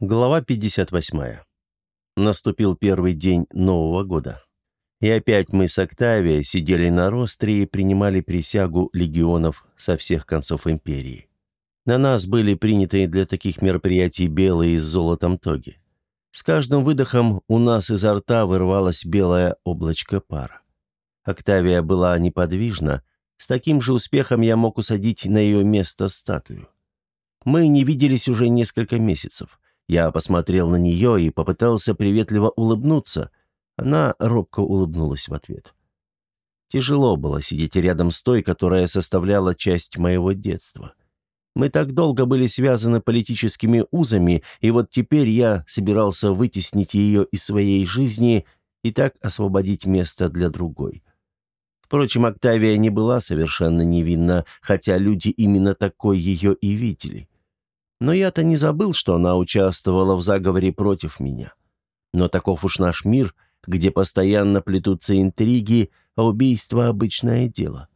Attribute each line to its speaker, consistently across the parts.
Speaker 1: Глава 58. Наступил первый день Нового года. И опять мы с Октавией сидели на ростре и принимали присягу легионов со всех концов империи. На нас были приняты для таких мероприятий белые с золотом тоги. С каждым выдохом у нас изо рта вырвалось белое облачко пара. Октавия была неподвижна, с таким же успехом я мог усадить на ее место статую. Мы не виделись уже несколько месяцев. Я посмотрел на нее и попытался приветливо улыбнуться. Она робко улыбнулась в ответ. Тяжело было сидеть рядом с той, которая составляла часть моего детства. Мы так долго были связаны политическими узами, и вот теперь я собирался вытеснить ее из своей жизни и так освободить место для другой. Впрочем, Октавия не была совершенно невинна, хотя люди именно такой ее и видели. Но я-то не забыл, что она участвовала в заговоре против меня. Но таков уж наш мир, где постоянно плетутся интриги, а убийство — обычное дело.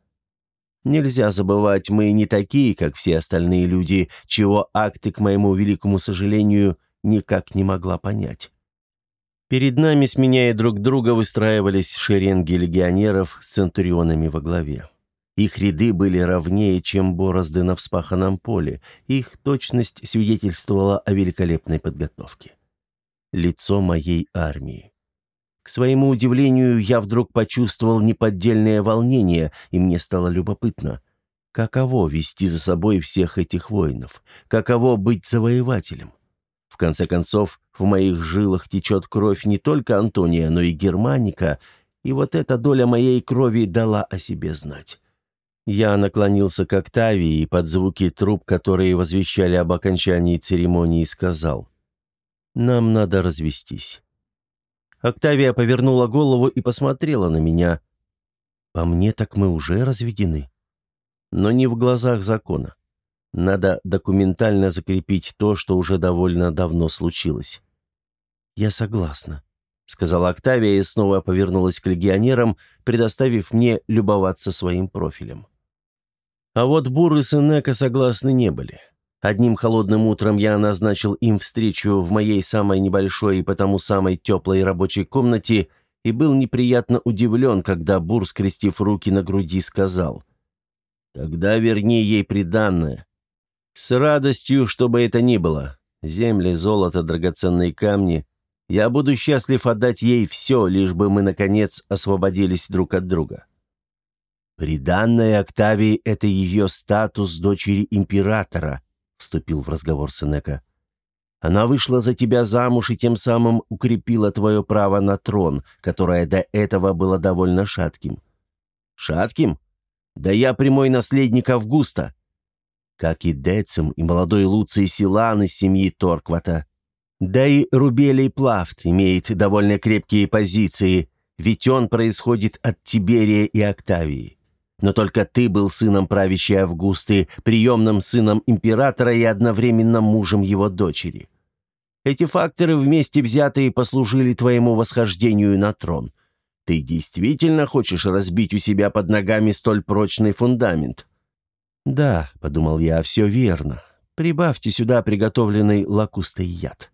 Speaker 1: Нельзя забывать, мы не такие, как все остальные люди, чего акты, к моему великому сожалению, никак не могла понять. Перед нами, сменяя друг друга, выстраивались шеренги легионеров с центурионами во главе. Их ряды были ровнее, чем борозды на вспаханном поле. Их точность свидетельствовала о великолепной подготовке. Лицо моей армии. К своему удивлению, я вдруг почувствовал неподдельное волнение, и мне стало любопытно. Каково вести за собой всех этих воинов? Каково быть завоевателем? В конце концов, в моих жилах течет кровь не только Антония, но и Германика, и вот эта доля моей крови дала о себе знать. Я наклонился к Октавии и под звуки труб, которые возвещали об окончании церемонии, сказал «Нам надо развестись». Октавия повернула голову и посмотрела на меня. «По мне так мы уже разведены». Но не в глазах закона. Надо документально закрепить то, что уже довольно давно случилось. «Я согласна», — сказала Октавия и снова повернулась к легионерам, предоставив мне любоваться своим профилем. А вот Бур и Сенека согласны не были. Одним холодным утром я назначил им встречу в моей самой небольшой и потому самой теплой рабочей комнате и был неприятно удивлен, когда Бур, скрестив руки на груди, сказал «Тогда верни ей приданное». «С радостью, чтобы это ни было. Земли, золото, драгоценные камни. Я буду счастлив отдать ей все, лишь бы мы, наконец, освободились друг от друга». «Приданная Октавии — это ее статус дочери императора», — вступил в разговор Сенека. «Она вышла за тебя замуж и тем самым укрепила твое право на трон, которое до этого было довольно шатким». «Шатким? Да я прямой наследник Августа», как и Децим и молодой Луций Силан из семьи Торквата. Да и Рубелий Плафт имеет довольно крепкие позиции, ведь он происходит от Тиберия и Октавии. Но только ты был сыном правящей Августы, приемным сыном императора и одновременно мужем его дочери. Эти факторы вместе взятые послужили твоему восхождению на трон. Ты действительно хочешь разбить у себя под ногами столь прочный фундамент?» «Да», — подумал я, — «все верно. Прибавьте сюда приготовленный лакустой яд».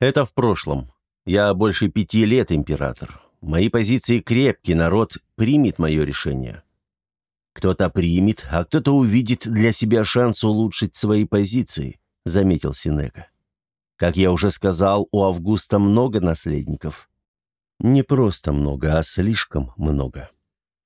Speaker 1: «Это в прошлом. Я больше пяти лет император. Мои позиции крепкий, народ примет мое решение. «Кто-то примет, а кто-то увидит для себя шанс улучшить свои позиции», — заметил Синека. «Как я уже сказал, у Августа много наследников». «Не просто много, а слишком много».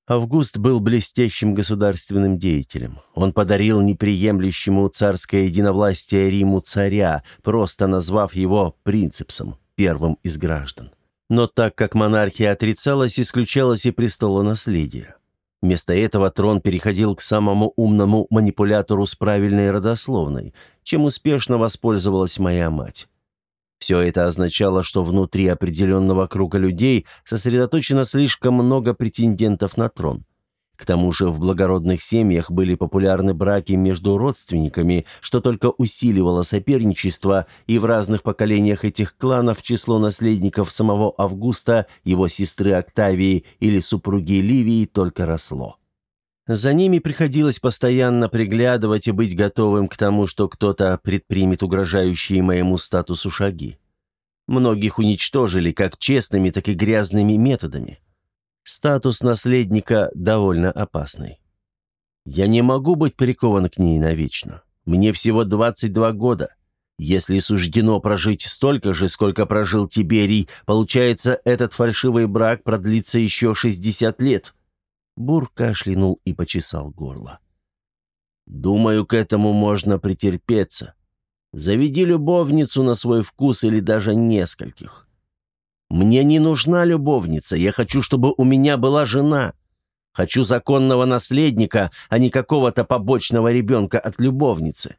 Speaker 1: Август был блестящим государственным деятелем. Он подарил неприемлющему царское единовластие Риму царя, просто назвав его принципсом, первым из граждан. Но так как монархия отрицалась, исключалось и престолонаследие. Вместо этого трон переходил к самому умному манипулятору с правильной родословной, чем успешно воспользовалась моя мать. Все это означало, что внутри определенного круга людей сосредоточено слишком много претендентов на трон. К тому же в благородных семьях были популярны браки между родственниками, что только усиливало соперничество, и в разных поколениях этих кланов число наследников самого Августа, его сестры Октавии или супруги Ливии только росло. За ними приходилось постоянно приглядывать и быть готовым к тому, что кто-то предпримет угрожающие моему статусу шаги. Многих уничтожили как честными, так и грязными методами. Статус наследника довольно опасный. Я не могу быть прикован к ней навечно. Мне всего 22 года. Если суждено прожить столько же, сколько прожил Тиберий, получается, этот фальшивый брак продлится еще 60 лет. Бур кашлянул и почесал горло. «Думаю, к этому можно претерпеться. Заведи любовницу на свой вкус или даже нескольких. Мне не нужна любовница, я хочу, чтобы у меня была жена. Хочу законного наследника, а не какого-то побочного ребенка от любовницы.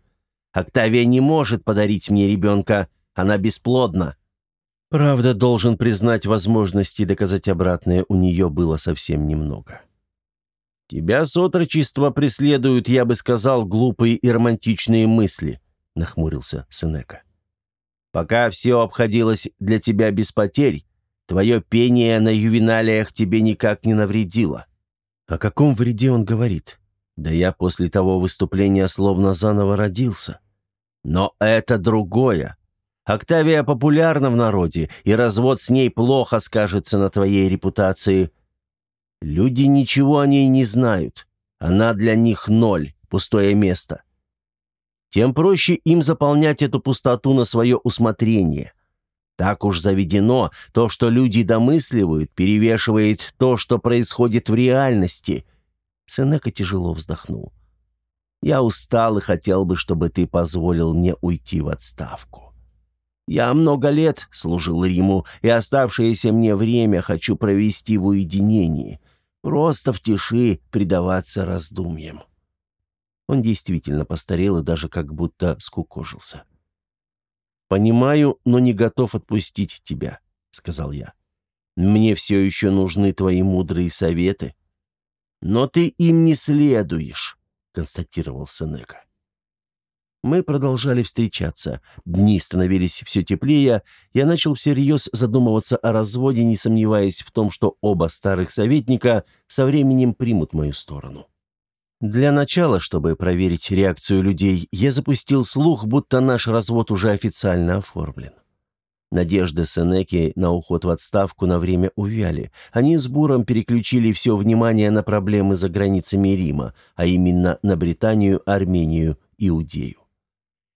Speaker 1: Октавия не может подарить мне ребенка, она бесплодна. Правда, должен признать, возможности доказать обратное у нее было совсем немного. «Тебя с отрочества преследуют, я бы сказал, глупые и романтичные мысли», — нахмурился Сенека. «Пока все обходилось для тебя без потерь, твое пение на ювеналиях тебе никак не навредило». О каком вреде он говорит? Да я после того выступления словно заново родился. Но это другое. Октавия популярна в народе, и развод с ней плохо скажется на твоей репутации. Люди ничего о ней не знают. Она для них ноль, пустое место. Тем проще им заполнять эту пустоту на свое усмотрение. Так уж заведено, то, что люди домысливают, перевешивает то, что происходит в реальности. Сенека тяжело вздохнул. Я устал и хотел бы, чтобы ты позволил мне уйти в отставку. Я много лет служил Риму, и оставшееся мне время хочу провести в уединении просто в тиши предаваться раздумьям. Он действительно постарел и даже как будто скукожился. «Понимаю, но не готов отпустить тебя», — сказал я. «Мне все еще нужны твои мудрые советы». «Но ты им не следуешь», — констатировал Сенека. Мы продолжали встречаться. Дни становились все теплее. Я начал всерьез задумываться о разводе, не сомневаясь в том, что оба старых советника со временем примут мою сторону. Для начала, чтобы проверить реакцию людей, я запустил слух, будто наш развод уже официально оформлен. Надежды Сенеки на уход в отставку на время увяли. Они с Буром переключили все внимание на проблемы за границами Рима, а именно на Британию, Армению, Иудею.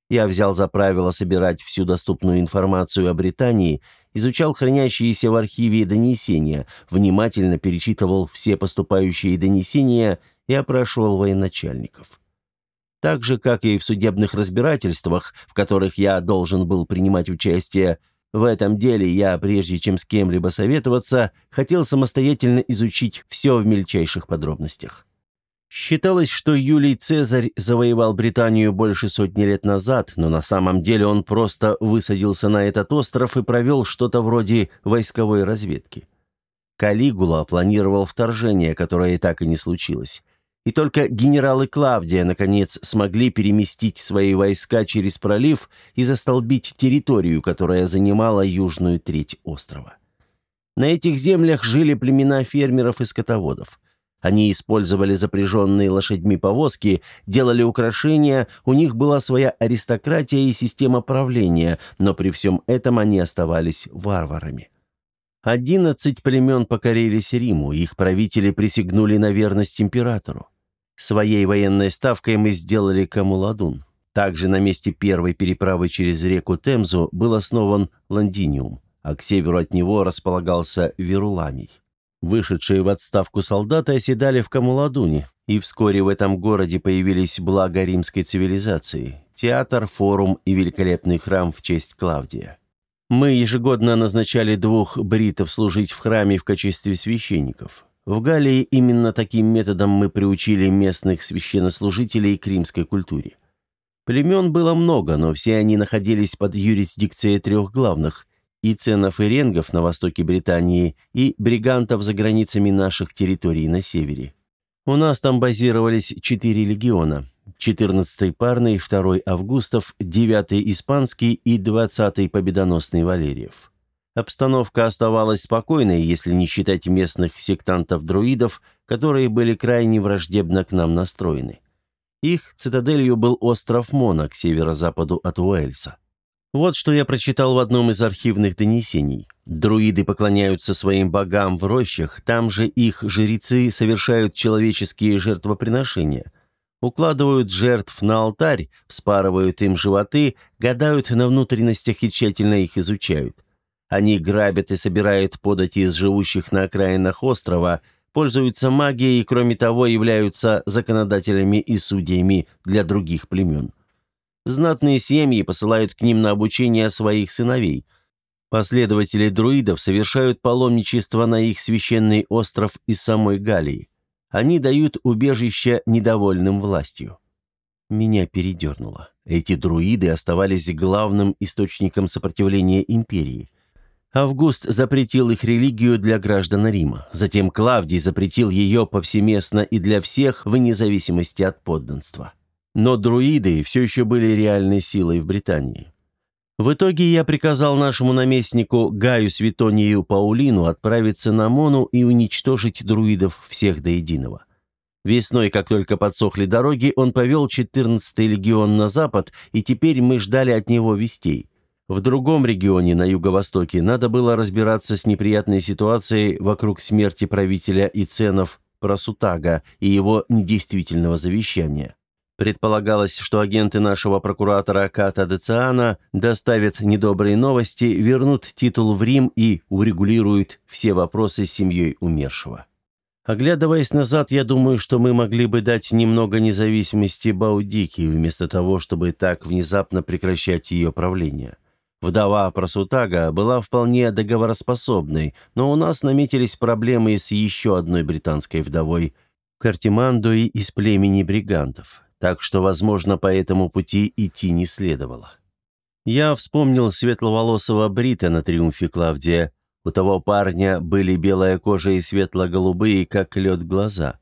Speaker 1: Я взял за правило собирать всю доступную информацию о Британии, изучал хранящиеся в архиве донесения, внимательно перечитывал все поступающие донесения и опрашивал военачальников. Так же, как и в судебных разбирательствах, в которых я должен был принимать участие, в этом деле я, прежде чем с кем-либо советоваться, хотел самостоятельно изучить все в мельчайших подробностях. Считалось, что Юлий Цезарь завоевал Британию больше сотни лет назад, но на самом деле он просто высадился на этот остров и провел что-то вроде войсковой разведки. Калигула планировал вторжение, которое и так и не случилось. И только генералы Клавдия, наконец, смогли переместить свои войска через пролив и застолбить территорию, которая занимала южную треть острова. На этих землях жили племена фермеров и скотоводов – они использовали запряженные лошадьми повозки, делали украшения, у них была своя аристократия и система правления, но при всем этом они оставались варварами. Одиннадцать племен покорились Риму, их правители присягнули на верность императору. Своей военной ставкой мы сделали Камуладун. Также на месте первой переправы через реку Темзу был основан Лондиниум, а к северу от него располагался Веруламий. Вышедшие в отставку солдаты оседали в Камуладуне, и вскоре в этом городе появились блага римской цивилизации – театр, форум и великолепный храм в честь Клавдия. Мы ежегодно назначали двух бритов служить в храме в качестве священников. В Галлии именно таким методом мы приучили местных священнослужителей к римской культуре. Племен было много, но все они находились под юрисдикцией трех главных и ценов и ренгов на востоке Британии, и бригантов за границами наших территорий на севере. У нас там базировались четыре легиона. 14-й парный, 2-й Августов, 9-й Испанский и 20-й Победоносный Валериев. Обстановка оставалась спокойной, если не считать местных сектантов-друидов, которые были крайне враждебно к нам настроены. Их цитаделью был остров Мона к северо-западу от Уэльса. Вот что я прочитал в одном из архивных донесений. Друиды поклоняются своим богам в рощах, там же их жрецы совершают человеческие жертвоприношения. Укладывают жертв на алтарь, вспарывают им животы, гадают на внутренностях и тщательно их изучают. Они грабят и собирают подати из живущих на окраинах острова, пользуются магией и, кроме того, являются законодателями и судьями для других племен. Знатные семьи посылают к ним на обучение своих сыновей. Последователи друидов совершают паломничество на их священный остров из самой Галии. Они дают убежище недовольным властью. Меня передернуло. Эти друиды оставались главным источником сопротивления империи. Август запретил их религию для граждан Рима. Затем Клавдий запретил ее повсеместно и для всех, вне зависимости от подданства. Но друиды все еще были реальной силой в Британии. В итоге я приказал нашему наместнику Гаю Светонию Паулину отправиться на Мону и уничтожить друидов всех до единого. Весной, как только подсохли дороги, он повел 14-й легион на запад, и теперь мы ждали от него вестей. В другом регионе на юго-востоке надо было разбираться с неприятной ситуацией вокруг смерти правителя и ценов Прасутага и его недействительного завещания. Предполагалось, что агенты нашего прокуратора Ката Дециана доставят недобрые новости, вернут титул в Рим и урегулируют все вопросы с семьей умершего. Оглядываясь назад, я думаю, что мы могли бы дать немного независимости Баудики, вместо того, чтобы так внезапно прекращать ее правление. Вдова Прасутага была вполне договороспособной, но у нас наметились проблемы с еще одной британской вдовой – Картимандой из племени бригантов так что, возможно, по этому пути идти не следовало. Я вспомнил светловолосого Брита на триумфе Клавдия. У того парня были белая кожа и светло-голубые, как лед, глаза.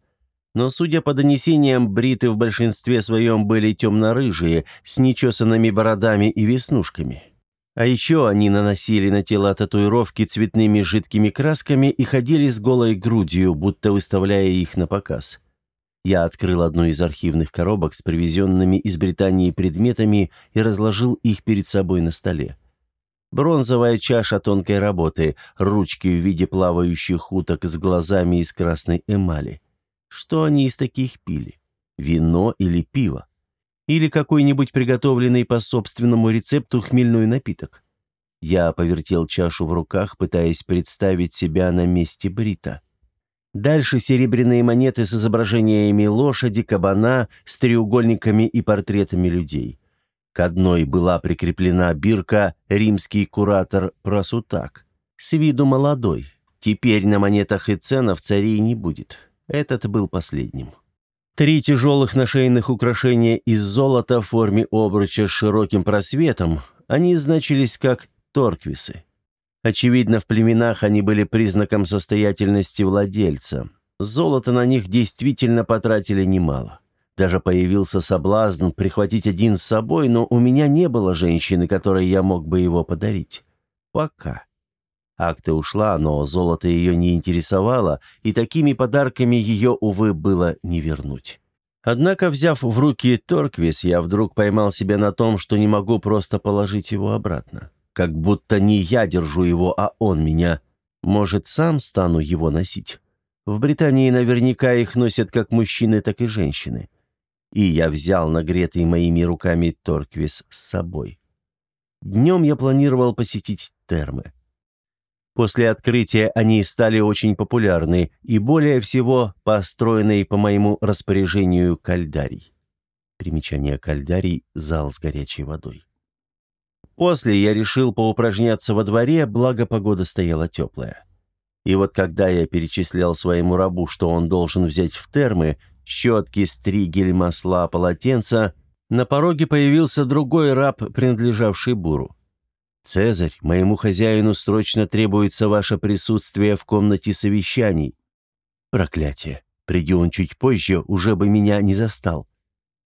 Speaker 1: Но, судя по донесениям, бриты в большинстве своем были темно-рыжие, с нечесанными бородами и веснушками. А еще они наносили на тело татуировки цветными жидкими красками и ходили с голой грудью, будто выставляя их на показ. Я открыл одну из архивных коробок с привезенными из Британии предметами и разложил их перед собой на столе. Бронзовая чаша тонкой работы, ручки в виде плавающих уток с глазами из красной эмали. Что они из таких пили? Вино или пиво? Или какой-нибудь приготовленный по собственному рецепту хмельной напиток? Я повертел чашу в руках, пытаясь представить себя на месте Брита. Дальше серебряные монеты с изображениями лошади, кабана, с треугольниками и портретами людей. К одной была прикреплена бирка «Римский куратор Просутак». С виду молодой. Теперь на монетах и ценов царей не будет. Этот был последним. Три тяжелых нашейных украшения из золота в форме обруча с широким просветом, они значились как торквисы. Очевидно, в племенах они были признаком состоятельности владельца. Золота на них действительно потратили немало. Даже появился соблазн прихватить один с собой, но у меня не было женщины, которой я мог бы его подарить. Пока. Акта ушла, но золото ее не интересовало, и такими подарками ее, увы, было не вернуть. Однако, взяв в руки Торквис, я вдруг поймал себя на том, что не могу просто положить его обратно. Как будто не я держу его, а он меня. Может, сам стану его носить? В Британии наверняка их носят как мужчины, так и женщины. И я взял нагретый моими руками Торквис с собой. Днем я планировал посетить термы. После открытия они стали очень популярны и более всего построенный по моему распоряжению кальдарий. Примечание кальдарий – зал с горячей водой. После я решил поупражняться во дворе, благо погода стояла теплая. И вот когда я перечислял своему рабу, что он должен взять в термы, щетки, стригель, масла, полотенца, на пороге появился другой раб, принадлежавший Буру. «Цезарь, моему хозяину срочно требуется ваше присутствие в комнате совещаний». «Проклятие! Приди он чуть позже, уже бы меня не застал.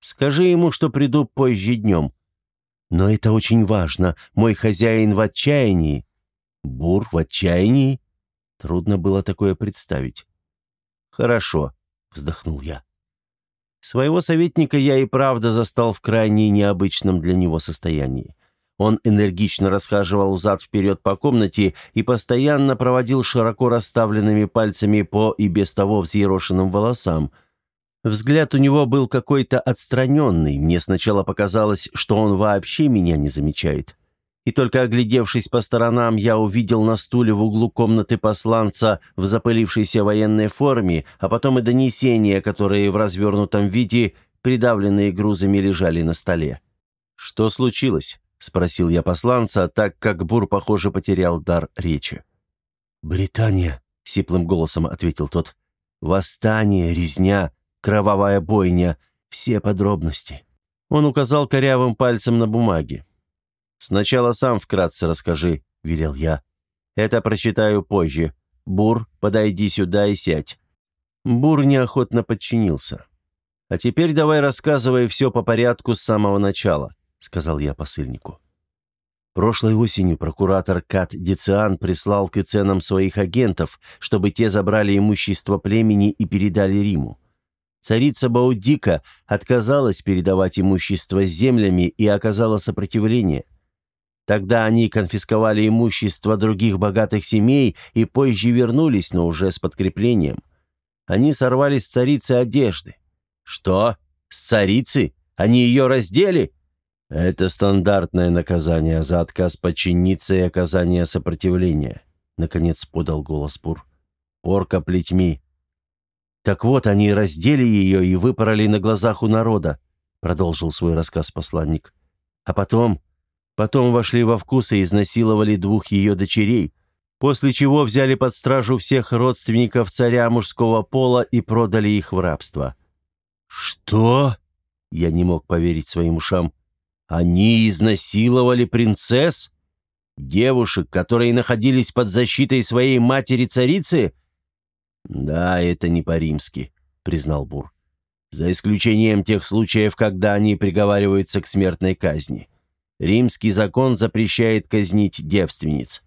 Speaker 1: Скажи ему, что приду позже днем. Но это очень важно. Мой хозяин в отчаянии. Бур в отчаянии? Трудно было такое представить. «Хорошо», — вздохнул я. Своего советника я и правда застал в крайне необычном для него состоянии. Он энергично расхаживал взад-вперед по комнате и постоянно проводил широко расставленными пальцами по и без того взъерошенным волосам. Взгляд у него был какой-то отстраненный, мне сначала показалось, что он вообще меня не замечает. И только оглядевшись по сторонам, я увидел на стуле в углу комнаты посланца в запылившейся военной форме, а потом и донесения, которые в развернутом виде, придавленные грузами, лежали на столе. «Что случилось?» — спросил я посланца, так как Бур, похоже, потерял дар речи.
Speaker 2: «Британия», — сиплым голосом ответил тот. «Восстание, резня, кровавая бойня, все подробности».
Speaker 1: Он указал корявым пальцем на бумаге. «Сначала сам вкратце расскажи», — велел я. «Это прочитаю позже. Бур, подойди сюда и сядь». Бур неохотно подчинился. «А теперь давай рассказывай все по порядку с самого начала», — сказал я посыльнику.
Speaker 2: Прошлой осенью прокуратор Кат Дециан прислал к ценам своих агентов, чтобы те забрали имущество племени и передали Риму. Царица Баудика отказалась передавать имущество с землями и оказала сопротивление – Тогда они конфисковали имущество других богатых семей и позже вернулись, но уже с подкреплением. Они сорвали с царицы одежды. Что? С царицы? Они ее раздели? Это стандартное наказание за отказ подчиниться и оказание сопротивления, наконец подал голос Пур. Порка плетьми. Так вот, они раздели ее и выпороли на глазах у народа, продолжил свой рассказ посланник. А потом Потом вошли во вкус и изнасиловали двух ее дочерей, после чего взяли под стражу всех родственников царя мужского пола и продали их в рабство.
Speaker 1: «Что?» Я не мог поверить своим ушам. «Они изнасиловали принцесс? Девушек, которые находились под защитой своей матери-царицы?» «Да, это не по-римски», — признал Бур. «За исключением тех случаев, когда они приговариваются к смертной казни. Римский закон запрещает казнить девственниц».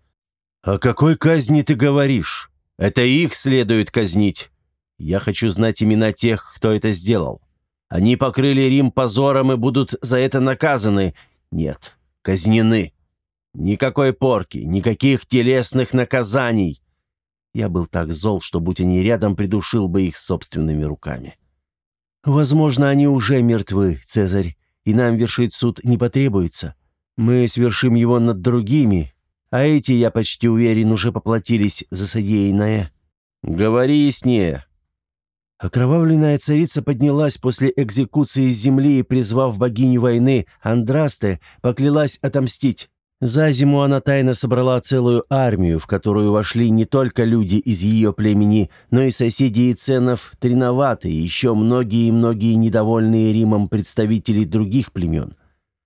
Speaker 1: «О какой казни ты говоришь? Это их следует казнить. Я хочу знать имена тех, кто это сделал. Они покрыли Рим позором и будут за это наказаны. Нет, казнены. Никакой порки, никаких телесных наказаний». Я был так зол, что, будь они рядом, придушил бы их собственными руками.
Speaker 2: «Возможно, они уже мертвы, Цезарь, и нам вершить суд не потребуется. Мы свершим его над другими, а эти, я почти уверен, уже поплатились за содеянное».
Speaker 1: «Говори яснее».
Speaker 2: Окровавленная царица поднялась после экзекуции с земли и, призвав богиню войны Андрасте, поклялась отомстить. За зиму она тайно собрала целую армию, в которую вошли не только люди из ее племени, но и соседи и ценов Триноваты, еще многие и многие недовольные Римом представители других племен.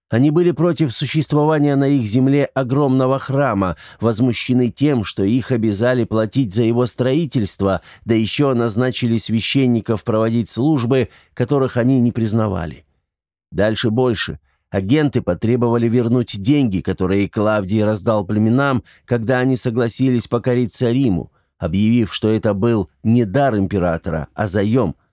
Speaker 2: Они были против существования на их земле огромного храма, возмущены тем, что их обязали платить за его строительство, да еще назначили священников проводить службы, которых они не признавали. Дальше больше. Агенты потребовали вернуть деньги, которые Клавдий раздал племенам, когда они согласились покориться Риму, объявив, что это был не дар императора, а заем –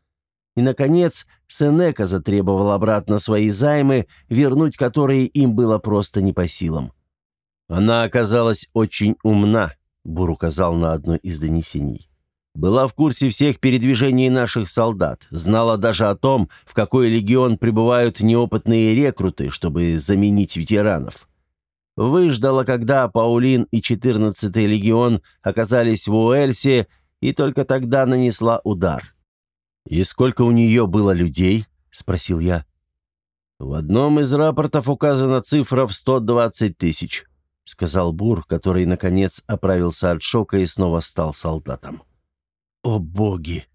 Speaker 2: и, наконец, Сенека затребовал обратно свои займы, вернуть которые им было просто не по силам.
Speaker 1: «Она оказалась очень умна», — Бур указал на одно из донесений. «Была в курсе всех передвижений наших солдат, знала даже о том, в какой легион прибывают неопытные рекруты, чтобы заменить ветеранов. Выждала, когда Паулин и 14-й легион оказались в Уэльсе, и только тогда нанесла удар. «И сколько у нее было людей?» – спросил я. «В одном из рапортов указана цифра в 120 тысяч», – сказал Бур, который, наконец, оправился от шока и снова стал солдатом.
Speaker 2: «О боги!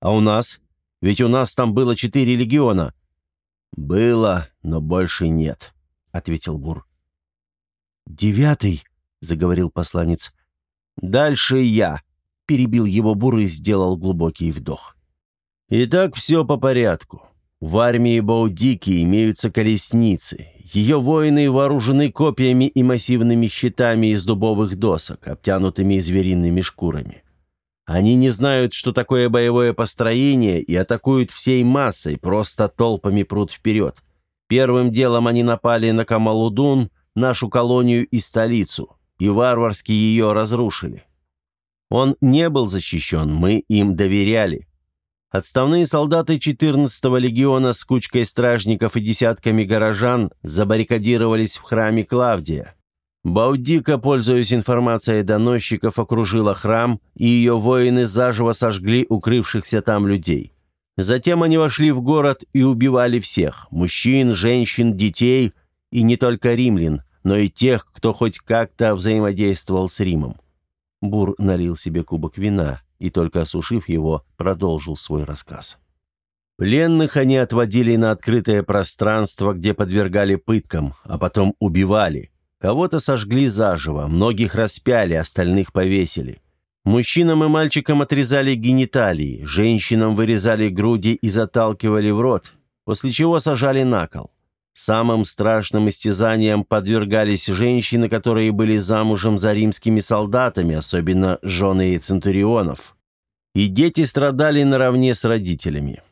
Speaker 1: А у нас? Ведь у нас там было четыре легиона». «Было, но больше нет», — ответил Бур.
Speaker 2: «Девятый», — заговорил посланец.
Speaker 1: «Дальше я», — перебил его Бур и сделал глубокий вдох. Итак, все по порядку. В армии Баудики имеются колесницы. Ее воины вооружены копьями и массивными щитами из дубовых досок, обтянутыми звериными шкурами.
Speaker 2: Они не знают, что такое боевое построение, и атакуют всей массой, просто толпами прут вперед. Первым делом они напали на Камалудун, нашу колонию и столицу, и варварски ее разрушили. Он не был защищен, мы им доверяли. Отставные солдаты 14-го легиона с кучкой стражников и десятками горожан забаррикадировались в храме Клавдия. Баудика, пользуясь информацией доносчиков, окружила храм, и ее воины заживо сожгли укрывшихся там людей. Затем они вошли в город и убивали всех – мужчин, женщин, детей, и не только римлян, но и тех, кто хоть как-то взаимодействовал с Римом. Бур налил себе кубок вина и, только осушив его, продолжил свой рассказ. Пленных они отводили на открытое пространство, где подвергали пыткам, а потом убивали. Кого-то сожгли заживо, многих распяли, остальных повесили. Мужчинам и мальчикам отрезали гениталии, женщинам вырезали груди и заталкивали в рот, после чего сажали на кол. Самым страшным истязанием подвергались женщины, которые были замужем за римскими солдатами, особенно жены центурионов. И дети страдали наравне с родителями.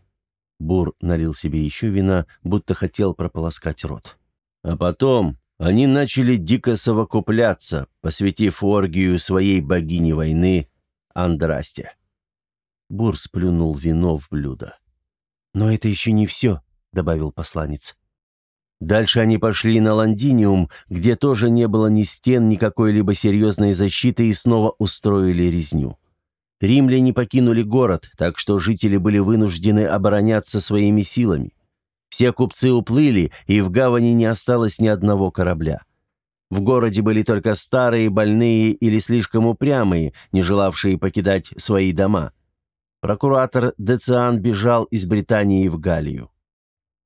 Speaker 2: Бур налил себе еще вина, будто хотел прополоскать рот. А потом они начали дико совокупляться, посвятив оргию своей богине войны Андрасте. Бур сплюнул вино в блюдо. «Но это еще не все», — добавил посланец. Дальше они пошли на Лондиниум, где тоже не было ни стен, ни какой-либо серьезной защиты, и снова устроили резню. Римляне покинули город, так что жители были вынуждены обороняться своими силами. Все купцы уплыли, и в гавани не осталось ни одного корабля. В городе были только старые, больные или слишком упрямые, не желавшие покидать свои дома. Прокуратор Дециан бежал из Британии в Галлию.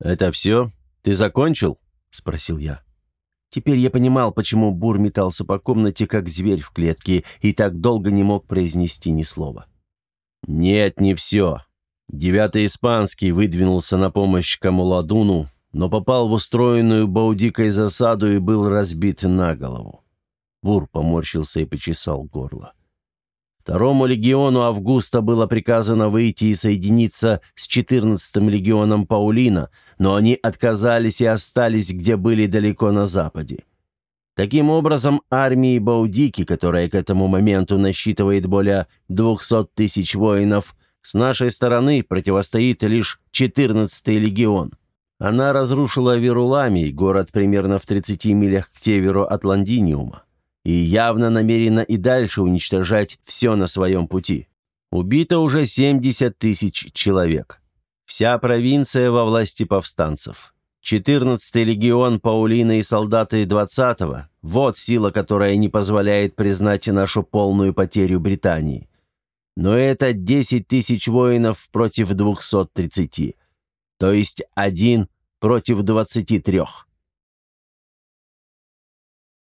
Speaker 2: «Это все?» «Ты закончил?» – спросил я. Теперь я понимал, почему Бур метался по комнате, как зверь в клетке, и так долго не мог произнести ни слова. «Нет, не все. Девятый испанский выдвинулся на помощь Камуладуну, но попал в устроенную Баудикой засаду и был разбит на голову». Бур поморщился и почесал горло. Второму легиону Августа было приказано выйти и соединиться с 14-м легионом Паулина, но они отказались и остались, где были далеко на западе. Таким образом, армии Баудики, которая к этому моменту насчитывает более 200 тысяч воинов, с нашей стороны противостоит лишь 14-й легион. Она разрушила Веруламий, город примерно в 30 милях к северу от Лондиниума и явно намерена и дальше уничтожать все на своем пути. Убито уже 70 тысяч человек. Вся провинция во власти повстанцев. 14-й легион Паулина и солдаты 20-го – вот сила, которая не позволяет признать нашу полную потерю Британии. Но это 10 тысяч воинов против 230, то есть один против 23.